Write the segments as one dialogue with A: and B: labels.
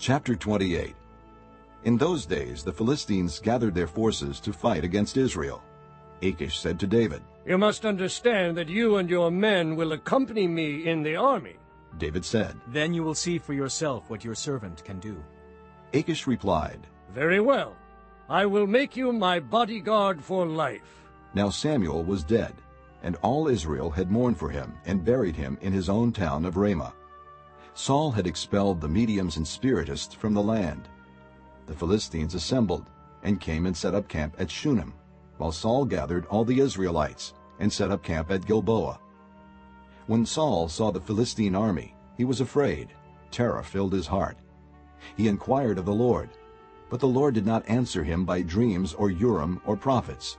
A: Chapter 28 In those days the Philistines gathered their forces to fight against Israel. Achish said to David,
B: You must understand that you and your men will accompany me in the army.
A: David said.
C: Then you will see for yourself what your servant can do.
A: Achish replied,
B: Very well. I will make you my bodyguard for life.
A: Now Samuel was dead, and all Israel had mourned for him and buried him in his own town of Ramah. Saul had expelled the mediums and spiritists from the land. The Philistines assembled and came and set up camp at Shunem, while Saul gathered all the Israelites and set up camp at Gilboa. When Saul saw the Philistine army, he was afraid. Terror filled his heart. He inquired of the Lord, but the Lord did not answer him by dreams or Urim or prophets.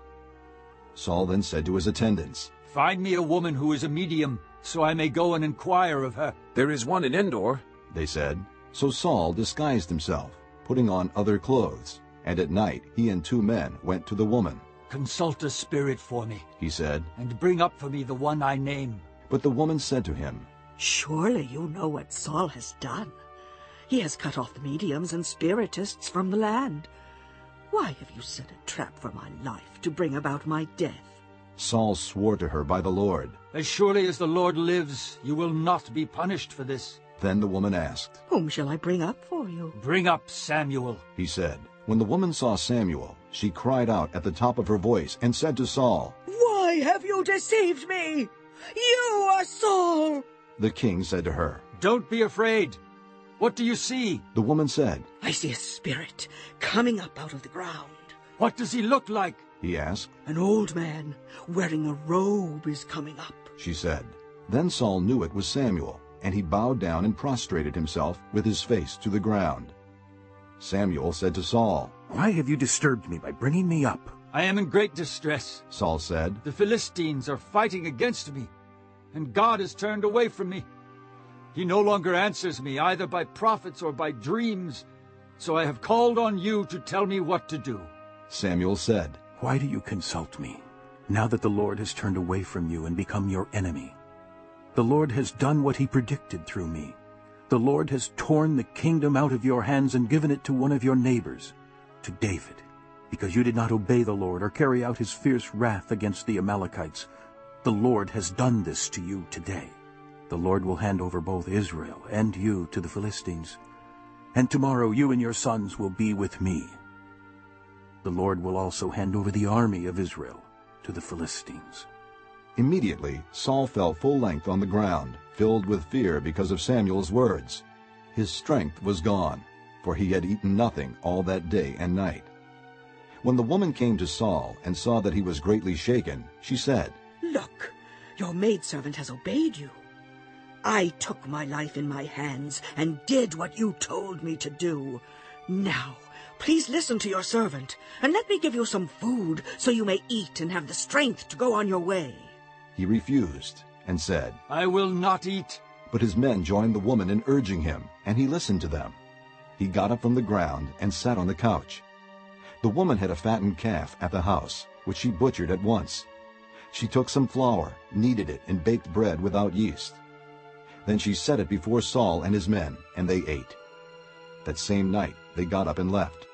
A: Saul then said to his attendants,
D: Find me a woman who is a medium, so I may go and inquire of her.
E: There is one in Endor.
A: They said. So Saul disguised himself, putting on other clothes, and at night he and two men went to the woman.
D: Consult a spirit for me,
A: he said,
D: and bring up for me the one I name.
A: But the woman said to him,
F: Surely you know what Saul has done. He has cut off the mediums and spiritists from the land. Why have you set a trap for my life to bring about my death?
A: Saul swore to her by the Lord.
D: As surely as the Lord lives, you will not be punished for this.
A: Then the woman asked,
F: Whom shall I bring up for you?
D: Bring up Samuel,
A: he said. When the woman saw Samuel, she cried out at the top of her voice and said to Saul,
F: Why have you deceived me? You are Saul!
A: The king said to her,
D: Don't be afraid. What do you see?
A: The woman said,
F: I see a spirit coming up out of the ground.
D: What does he look like?
A: He asked.
F: An old man wearing a robe is coming up.
A: She said. Then Saul knew it was Samuel, and he bowed down and prostrated himself with his face to the ground. Samuel said to Saul,
G: Why have you disturbed me by bringing me up?
D: I am in great distress,
A: Saul said.
D: The Philistines are fighting against me, and God has turned away from me. He no longer answers me either by prophets or by dreams, so I have called on you to tell me what to do.
A: Samuel said,
G: Why do you consult me, now that the Lord has turned away from you and become your enemy? The Lord has done what he predicted through me. The Lord has torn the kingdom out of your hands and given it to one of your neighbors, to David, because you did not obey the Lord or carry out his fierce wrath against the Amalekites. The Lord has done this to you today. The Lord will hand over both Israel and you to the Philistines, and tomorrow you and your sons will be with me. The Lord will also hand over the army of Israel to the Philistines.
A: Immediately Saul fell full length on the ground, filled with fear because of Samuel's words. His strength was gone, for he had eaten nothing all that day and night. When the woman came to Saul and saw that he was greatly shaken, she said,
F: Look, your maidservant has obeyed you. I took my life in my hands and did what you told me to do. Now, please listen to your servant, and let me give you some food so you may eat and have the strength to go on your way.
A: He refused and said,
D: I will not eat.
A: But his men joined the woman in urging him, and he listened to them. He got up from the ground and sat on the couch. The woman had a fattened calf at the house, which she butchered at once. She took some flour, kneaded it, and baked bread without yeast. Then she set it before Saul and his men, and they ate. That same night they got up and left.